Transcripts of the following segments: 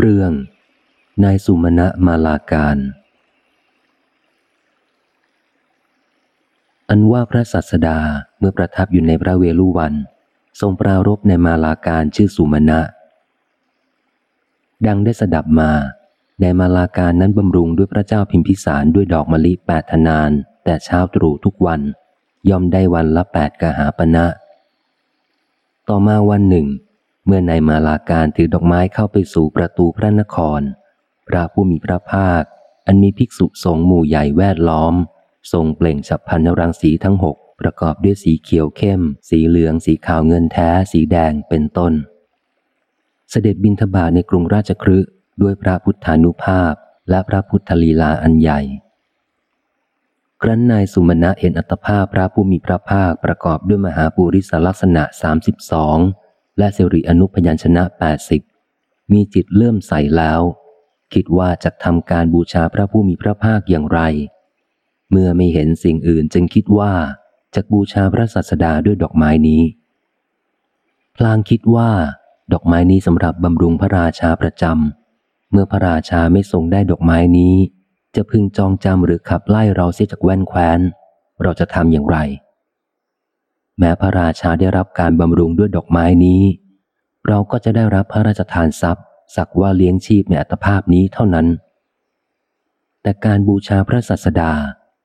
เรื่อง นายสุมาณะมาลาการ อันว่าพระสัสดาเมื่อประทับอยู่ในพระเวลุวัน ทรงปรารบในมาลาการชื่อสุมาณะ ดังได้สดับมาในมาลาการนั้นบำรุงด้วยพระเจ้าพิมพิสารด้วยดอกมะลิแปดธนาน แต่เช้าตรู่ทุกวัน ย่อมได้วันละแปดกหาปณะนะต่อมาวันหนึ่ง เมื่อนายมาลาการถือดอกไม้เข้าไปสู่ประตูพระนคร พระผู้มีพระภาค อันมีภิกษุสงฆ์หมู่ใหญ่แวดล้อม ทรงเปล่งฉับพันรังสีทั้งหกประกอบด้วยสีเขียวเข้ม สีเหลือง สีขาวเงินแท้ สีแดงเป็นต้น เสด็จบินทบาทในกรุงราชครืด้วยพระพุทธานุภาพและพระพุทธลีลาอันใหญ่ ครั้นนายสุมาณะเห็นอัตภาพพระผู้มีพระภาคประกอบด้วยมหาปุริสลักษณะ 32 และสิริอนุพยัญชนะ 80 มีจิตเลื่อมใสแล้ว คิดว่าจะทำการบูชาพระผู้มีพระภาคอย่างไร เมื่อไม่เห็นสิ่งอื่นจึงคิดว่าจะบูชาพระสัสดาด้วยดอกไม้นี้พลางคิดว่า ดอกไม้นี้สำหรับบำรุงพระราชาประจำเมื่อพระราชาไม่ทรงได้ดอกไม้นี้ จะพึงจองจำหรือขับไล่เราเสียจากแว่นแคว้น เราจะทำอย่างไร แม้พระราชาได้รับการบำรุงด้วยดอกไม้นี้ เราก็จะได้รับพระราชทานทรัพย์ สักว่าเลี้ยงชีพในอัตภาพนี้เท่านั้น แต่การบูชาพระสัสดา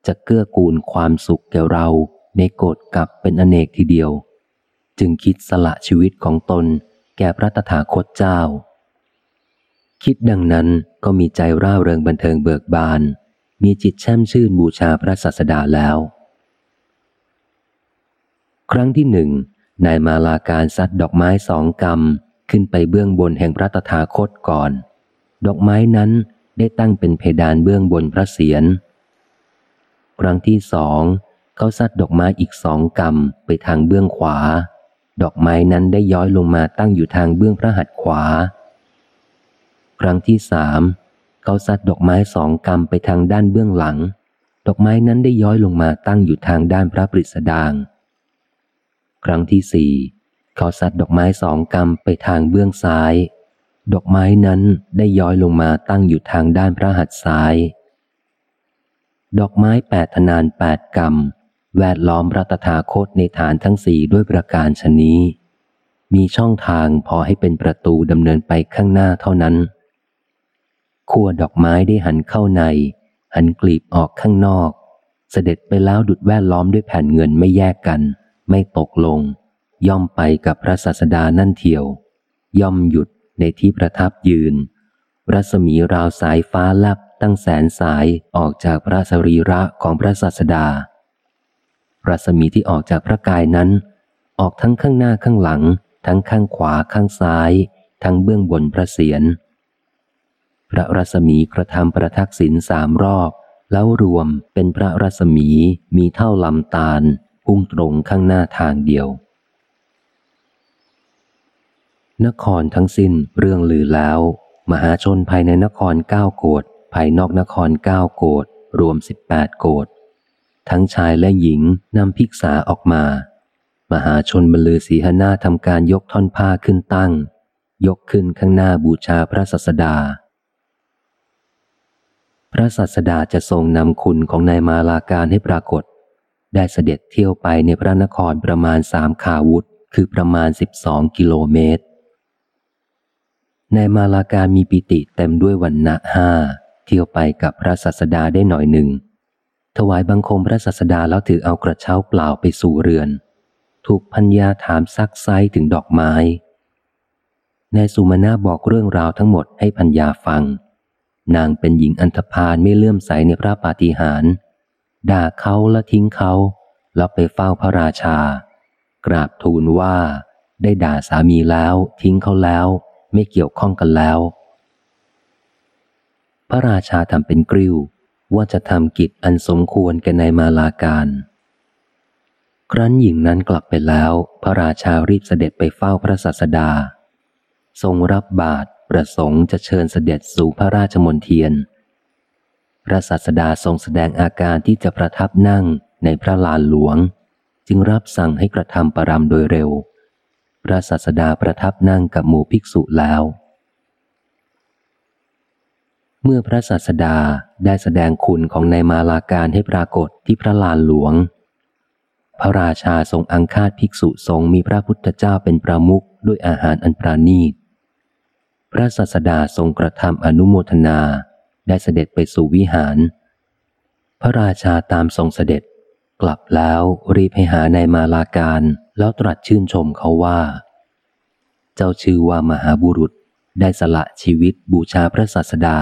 จะเกื้อกูลความสุขแก่เราในโกรธกับเป็นอเนกทีเดียว จึงคิดสละชีวิตของตนแก่พระตถาคตเจ้า คิดดังนั้นก็มีใจร่าเริงบันเทิงเบิกบาน มีจิตแช่มชื่นบูชาพระศาสดาแล้ว ครั้งที่หนึ่งนายมาลาการซัดดอกไม้สองกำขึ้นไปเบื้องบนแห่งพระตถาคตก่อน ดอกไม้นั้นได้ตั้งเป็นเพดานเบื้องบนพระเศียร ครั้งที่สองเขาซัดดอกไม้อีกสองกำไปทางเบื้องขวา ดอกไม้นั้นได้ย้อยลงมาตั้งอยู่ทางเบื้องพระหัตถ์ขวา ครั้งที่สามเขาซัดดอกไม้สองกำไปทางด้านเบื้องหลัง ดอกไม้นั้นได้ย้อยลงมาตั้งอยู่ทางด้านพระปริศดาง ครั้งที่สี่เขาซัดดอกไม้สองกำไปทางเบื้องซ้าย ดอกไม้นั้นได้ย้อยลงมาตั้งอยู่ทางด้านพระหัตถ์ซ้าย ดอกไม้แปดธนานแปดกำแวดล้อมระตถาคตในฐานทั้งสี่ด้วยประการชนี้ มีช่องทางพอให้เป็นประตูดำเนินไปข้างหน้าเท่านั้นขั้วดอกไม้ได้หันเข้าใน หันกลีบออกข้างนอก เสด็จไปแล้วดุดแวดล้อมด้วยแผ่นเงินไม่แยกกัน ไม่ตกลง ย่อมไปกับพระศาสดานั่นเทียว ย่อมหยุดในที่ประทับยืน รัศมีราวสายฟ้าลับตั้งแสนสายออกจากพระสรีระของพระศาสดา รัศมีที่ออกจากพระกายนั้น ออกทั้งข้างหน้าข้างหลัง ทั้งข้างขวาข้างซ้าย ทั้งเบื้องบนพระเศียรพระรัศมีกระทำประทักษิณสามรอบ แล้วรวมเป็นพระรัศมีมีเท่าลำตาล พุ่งตรงข้างหน้าทางเดียว นครทั้งสิ้นเรื่องลือแล้ว มหาชนภายในนครเก้าโกดภายนอกนครเก้าโกดรวมสิบแปดโกดทั้งชายและหญิงนำภิกษาออกมา มหาชนบรรลือศีหนาทำการยกท่อนผ้าขึ้นตั้ง ยกขึ้นข้างหน้าบูชาพระสัสดา พระสัสดาจะทรงนำคุณของนายมาลาการให้ปรากฏ ได้เสด็จเที่ยวไปในพระนครประมาณสามขาวุธ คือประมาณสิบสองกิโลเมตร ในมาลาการมีปิติเต็มด้วยวันณะห้าเที่ยวไปกับพระสัสดาได้หน่อยหนึ่ง ถวายบังคมพระสัสดาแล้วถือเอากระเช้าเปล่าไปสู่เรือน ถูกพัญญาถามซักไซถึงดอกไม้นายสุมาณาบอกเรื่องราวทั้งหมดให้พัญญาฟัง นางเป็นหญิงอันธพาลไม่เลื่อมใสในพระปาฏิหาริย์ ด่าเขาและทิ้งเขา แล้วไปเฝ้าพระราชา กราบทูลว่าได้ด่าสามีแล้ว ทิ้งเขาแล้ว ไม่เกี่ยวข้องกันแล้ว พระราชาทำเป็นกริ้วว่าจะทำกิจอันสมควรแก่ในมาลาการ ครั้นหญิงนั้นกลับไปแล้ว พระราชารีบเสด็จไปเฝ้าพระสัสดา ทรงรับบาตรประสงค์จะเชิญเสด็จสู่พระราชมนเทียน พระศาสดาทรงแสดงอาการที่จะประทับนั่งในพระลานหลวง จึงรับสั่งให้กระทำประรำโดยเร็ว พระศาสดาประทับนั่งกับหมู่ภิกษุแล้ว เมื่อพระศาสดาได้แสดงคุณของในมาลาการให้ปรากฏที่พระลานหลวง พระราชาทรงอังคาดภิกษุทรงมีพระพุทธเจ้าเป็นประมุขด้วยอาหารอันปราณีตพระศาสดาทรงกระทำอนุโมทนา ได้เสด็จไปสู่วิหาร พระราชาตามทรงเสด็จ กลับแล้วรีบให้หาในมาลาการแล้วตรัสชื่นชมเขาว่า เจ้าชื่อว่ามหาบุรุษได้สละชีวิตบูชาพระศาสดา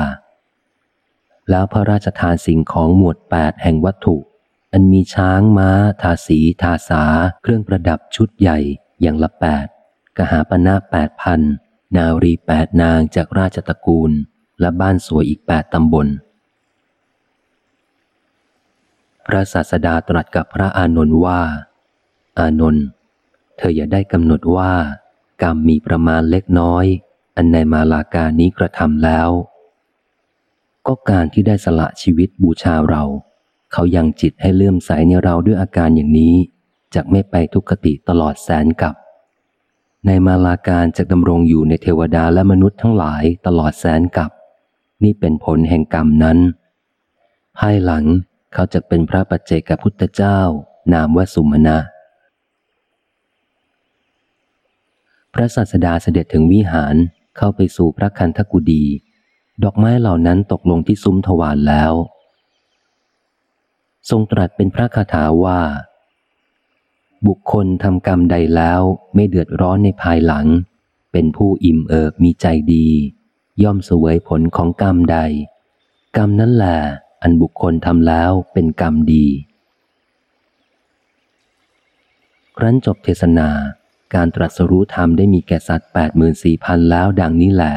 แล้วพระราชทานสิ่งของหมวดแปดแห่งวัตถุ อันมีช้างม้า ทาสี ทาสา เครื่องประดับชุดใหญ่อย่างละแปดกหาปณะแปดพันนารีแปดนางจากราชตระกูล และบ้านสวยอีกแปดตำบล พระศาสดาตรัสกับพระอานนท์ว่า อานนท์เธออย่าได้กำหนดว่า กรรมมีประมาณเล็กน้อย อันในมาลาการนี้กระทำแล้ว ก็การที่ได้สละชีวิตบูชาเรา เขายังจิตให้เลื่อมใสในเราด้วยอาการอย่างนี้จะไม่ไปทุกขติตลอดแสนกับในมาลาการจะดำรงอยู่ในเทวดาและมนุษย์ทั้งหลายตลอดแสนกับ นี่เป็นผลแห่งกรรมนั้น ภายหลังเขาจะเป็นพระปัจเจกพุทธเจ้า นามว่าสุมาณะพระศาสดาเสด็จถึงวิหารเข้าไปสู่พระคันธกุดีดอกไม้เหล่านั้นตกลงที่ซุ้มทวารแล้ว ทรงตรัสเป็นพระคาถาว่า บุคคลทำกรรมใดแล้วไม่เดือดร้อนในภายหลัง เป็นผู้อิ่มเอิบมีใจดี ย่อมเสวยผลของกรรมใด กรรมนั้นแหละอันบุคคลทำแล้วเป็นกรรมดี ครั้นจบเทศนาการตรัสรู้ธรรมได้มีแก่สัตว์แปดหมื่นสี่พันแล้วดังนี้แหละ